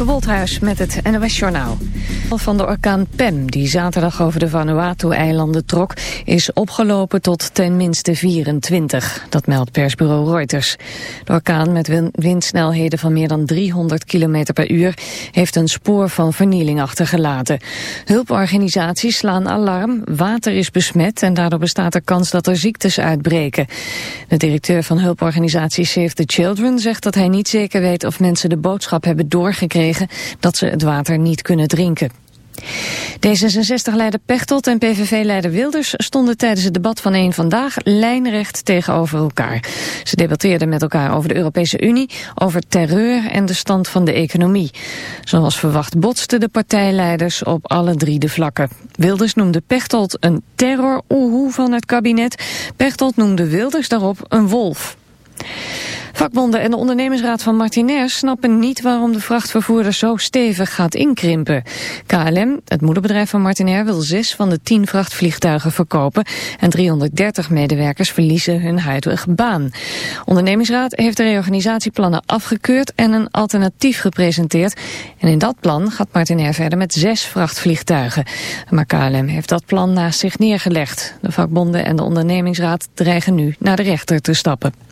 Femke met het NOS Journaal. Van de orkaan Pem, die zaterdag over de Vanuatu-eilanden trok... is opgelopen tot ten minste 24. Dat meldt persbureau Reuters. De orkaan met windsnelheden van meer dan 300 km per uur... heeft een spoor van vernieling achtergelaten. Hulporganisaties slaan alarm, water is besmet... en daardoor bestaat er kans dat er ziektes uitbreken. De directeur van hulporganisatie Save the Children zegt dat hij niet zeker weet... of mensen de boodschap hebben doorgekregen dat ze het water niet kunnen drinken. D66-leider Pechtold en PVV-leider Wilders stonden tijdens het debat van één Vandaag lijnrecht tegenover elkaar. Ze debatteerden met elkaar over de Europese Unie, over terreur en de stand van de economie. Zoals verwacht botsten de partijleiders op alle drie de vlakken. Wilders noemde Pechtold een terror van het kabinet. Pechtold noemde Wilders daarop een wolf. Vakbonden en de ondernemingsraad van Martinair snappen niet waarom de vrachtvervoerder zo stevig gaat inkrimpen. KLM, het moederbedrijf van Martinair, wil zes van de tien vrachtvliegtuigen verkopen en 330 medewerkers verliezen hun huidige baan. Ondernemingsraad heeft de reorganisatieplannen afgekeurd en een alternatief gepresenteerd. En in dat plan gaat Martinair verder met zes vrachtvliegtuigen. Maar KLM heeft dat plan naast zich neergelegd. De vakbonden en de ondernemingsraad dreigen nu naar de rechter te stappen.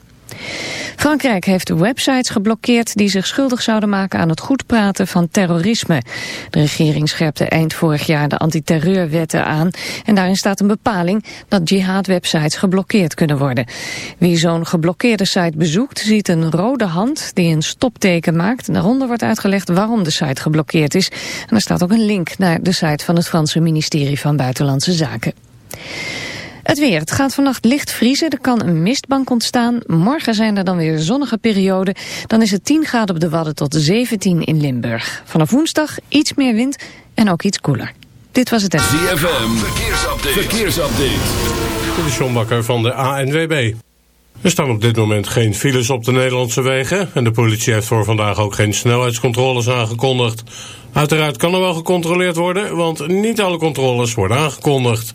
Frankrijk heeft websites geblokkeerd die zich schuldig zouden maken aan het goedpraten van terrorisme. De regering scherpte eind vorig jaar de antiterreurwetten aan en daarin staat een bepaling dat jihad-websites geblokkeerd kunnen worden. Wie zo'n geblokkeerde site bezoekt ziet een rode hand die een stopteken maakt. Daaronder wordt uitgelegd waarom de site geblokkeerd is. En er staat ook een link naar de site van het Franse ministerie van Buitenlandse Zaken. Het weer. Het gaat vannacht licht vriezen. Er kan een mistbank ontstaan. Morgen zijn er dan weer zonnige perioden. Dan is het 10 graden op de Wadden tot 17 in Limburg. Vanaf woensdag iets meer wind en ook iets koeler. Dit was het... ZFM. Verkeersupdate. Verkeersupdate. Dit is John Bakker van de ANWB. Er staan op dit moment geen files op de Nederlandse wegen... en de politie heeft voor vandaag ook geen snelheidscontroles aangekondigd. Uiteraard kan er wel gecontroleerd worden... want niet alle controles worden aangekondigd.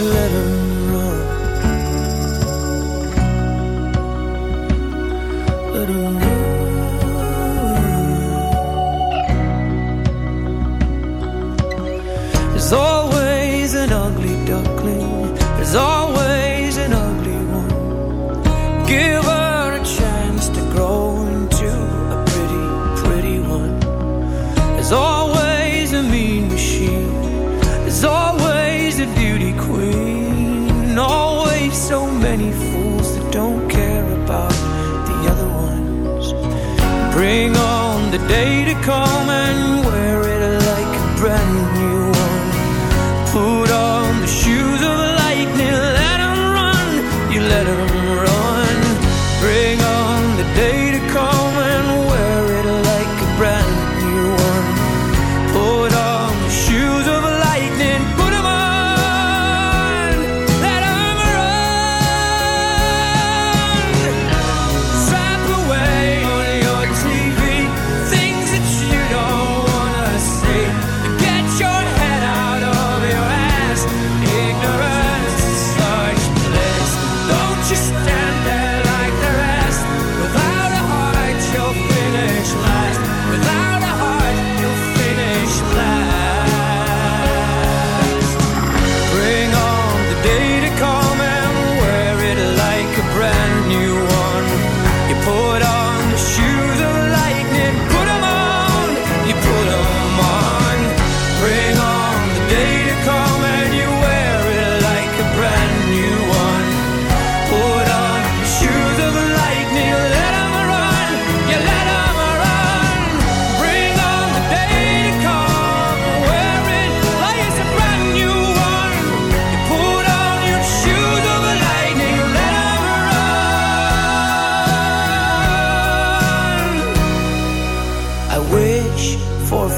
can let the day to come and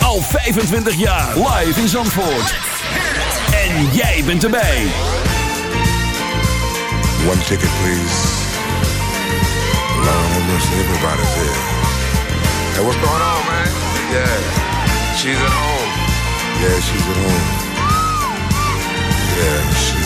Al 25 jaar live in Zandvoort. En jij bent erbij. One ticket please. Nou, Lord mercy, everybody's here. Hey, what's going on, man? Yeah, she's at home. Yeah, she's at home. Yeah, she's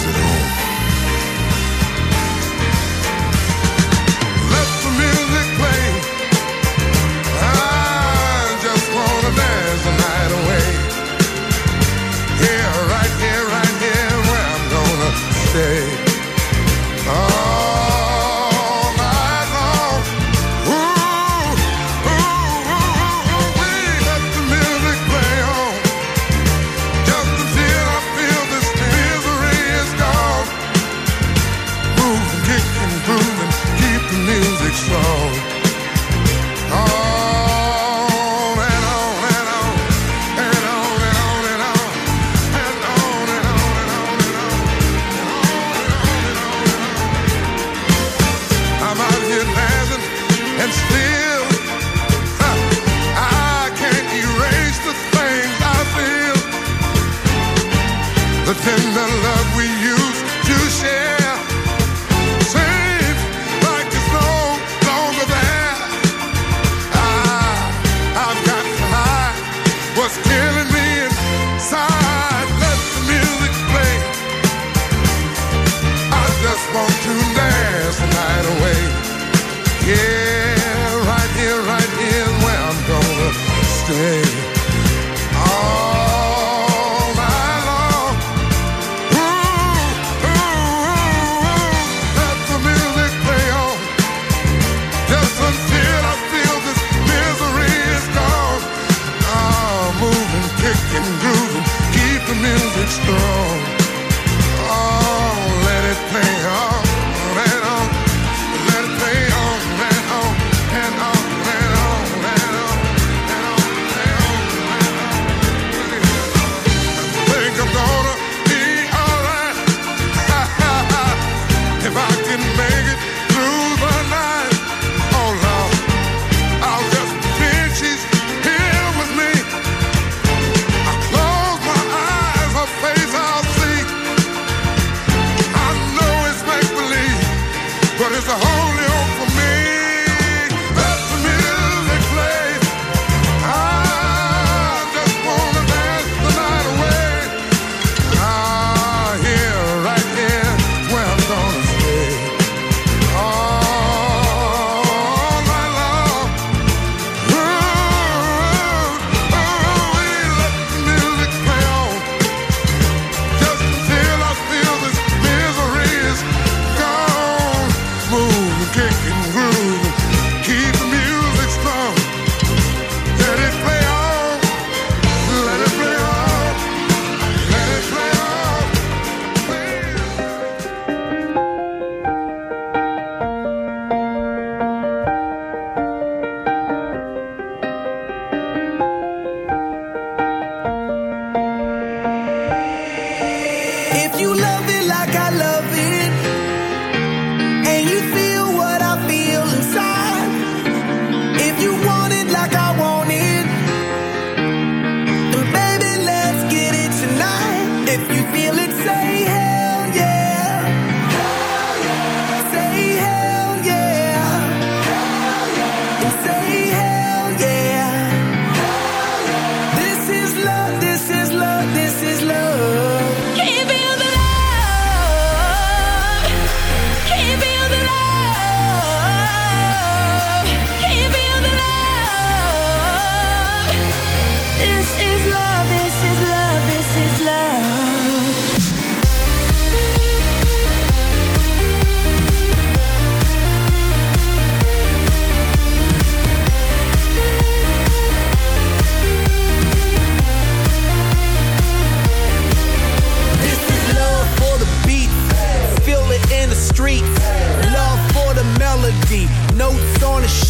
say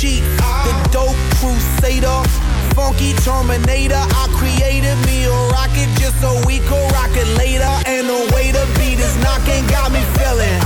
cheek. The dope crusader, funky terminator. I created me a rocket just so we could rocket later. And the way the beat is knocking got me feeling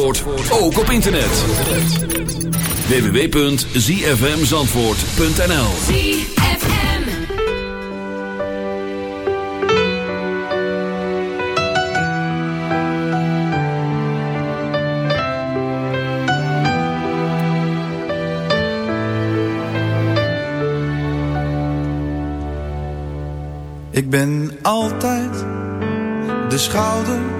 Zandvoort ook op internet. www.zfmzandvoort.nl Ik ben altijd de schouder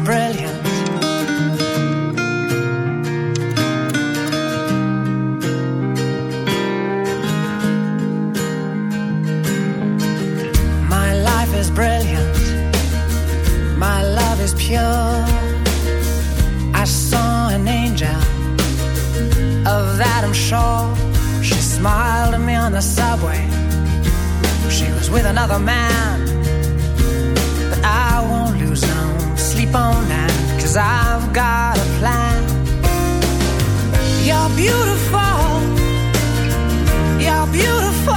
Life is You're beautiful. You're beautiful.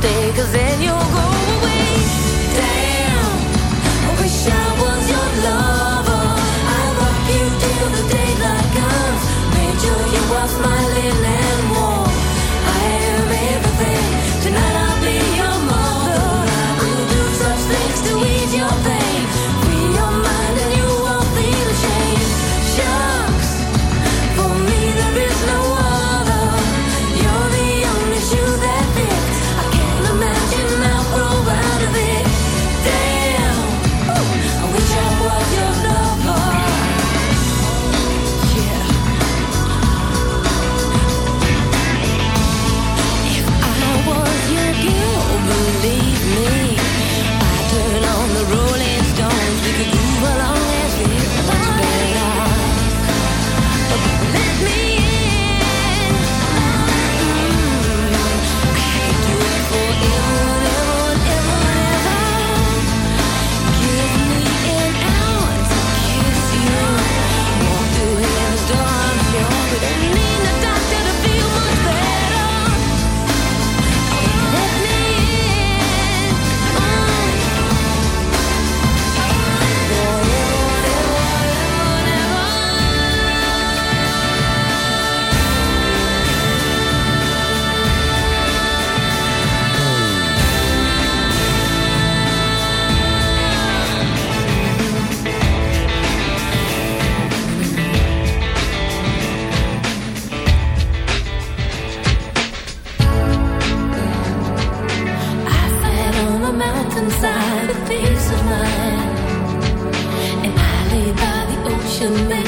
stay, cause then you'll go.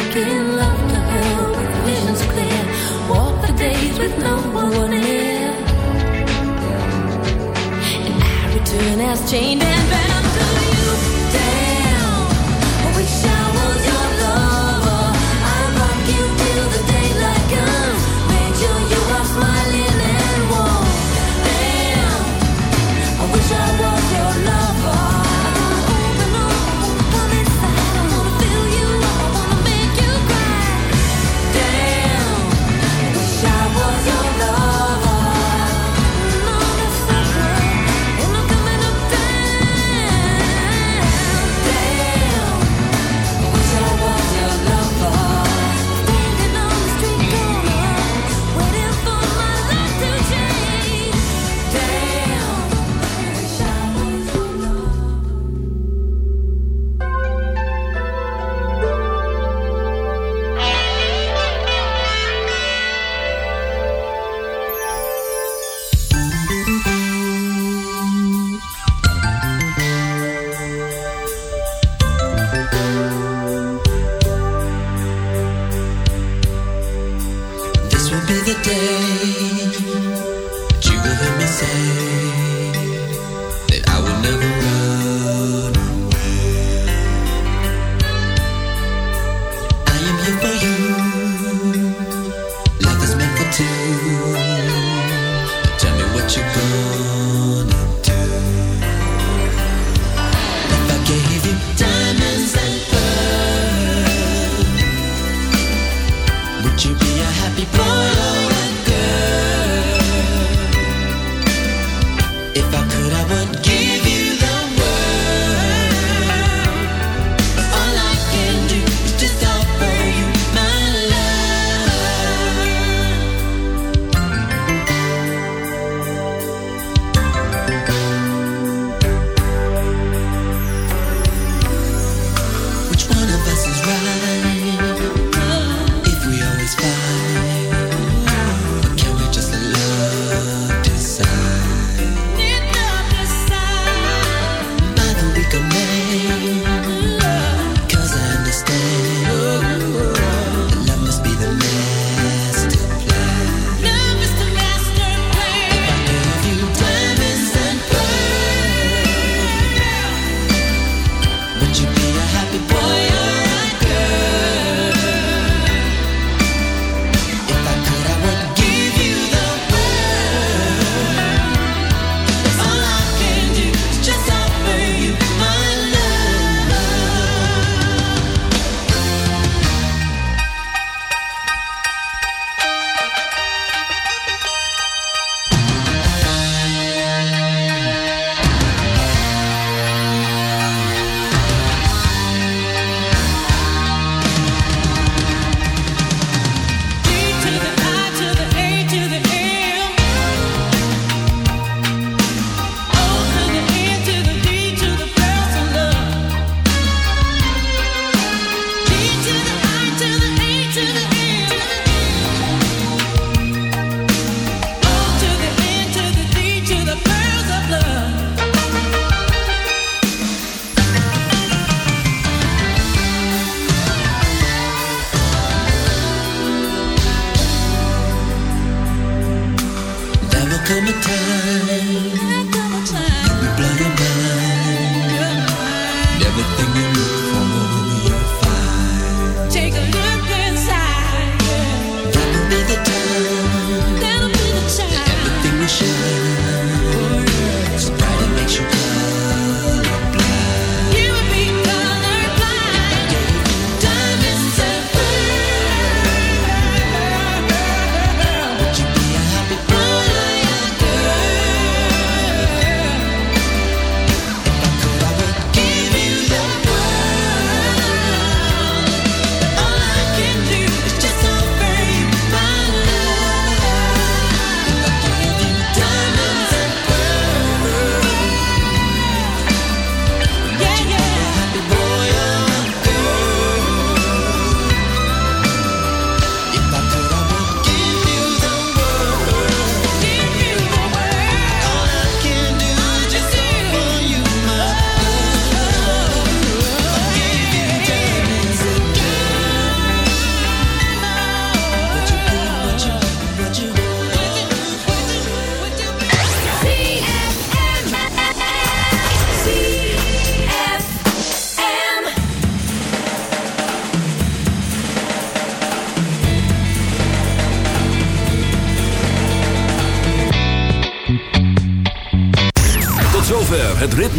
making love to her visions clear. Walk the days with no one near. And I return as chained and bound. If I